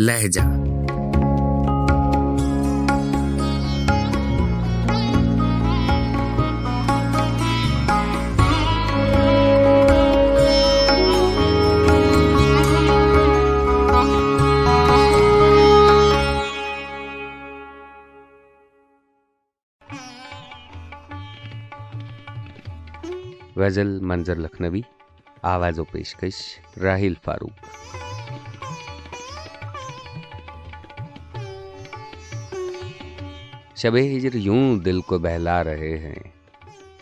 لہجہ۔ غزل منظر لکھنوی آواز و پیشکش راہیل فاروق۔ شب ہجر یوں دل کو بہلا رہے ہیں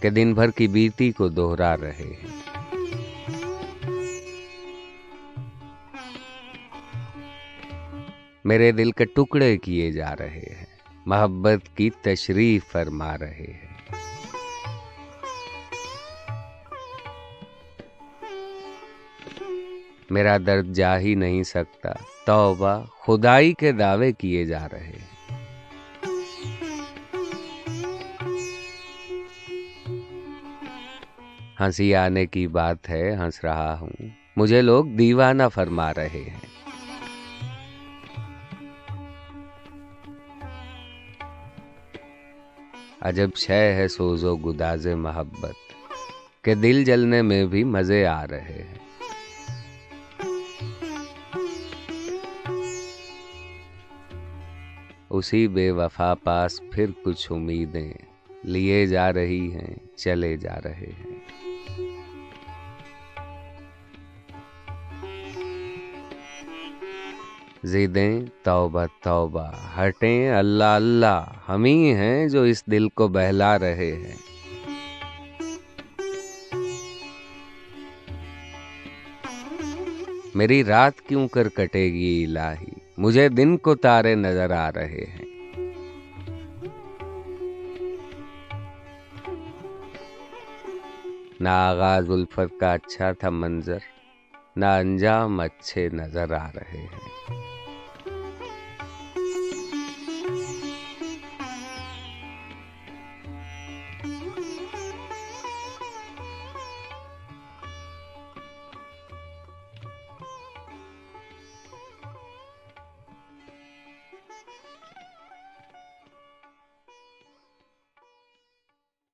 کہ دن بھر کی بیتی کو دوہرا رہے ہیں۔ میرے دل کے ٹکڑے کیے جا رہے ہیں، محبت کی تشریف فرما رہے ہیں۔ میرا درد جا ہی نہیں سکتا، توبہ خدائی کے دعوے کیے جا رہے ہیں۔ ہنسی آنے کی بات ہے، ہنس رہا ہوں۔ مجھے لوگ دیوانہ فرما رہے ہیں۔ عجب شے ہے سوزو گداز محبت کہ دل جلنے میں بھی مزے آ رہے ہیں۔ اسی بے وفا پاس پھر کچھ امیدیں۔ لیے جا رہی ہیں، چلے جا رہے ہیں۔ زیدیں، توبہ توبہ۔ ہٹیں اللہ اللہ۔ ہم ہی ہیں جو اس دل کو بہلا رہے ہیں۔ میری رات کیوں کر کٹے گی الہی؟ مجھے دن کو تارے نظر آ رہے ہیں۔ نہ آغاز الفت کا اچھا تھا منظر نہ انجام اچھے نظر آ رہے ہیں۔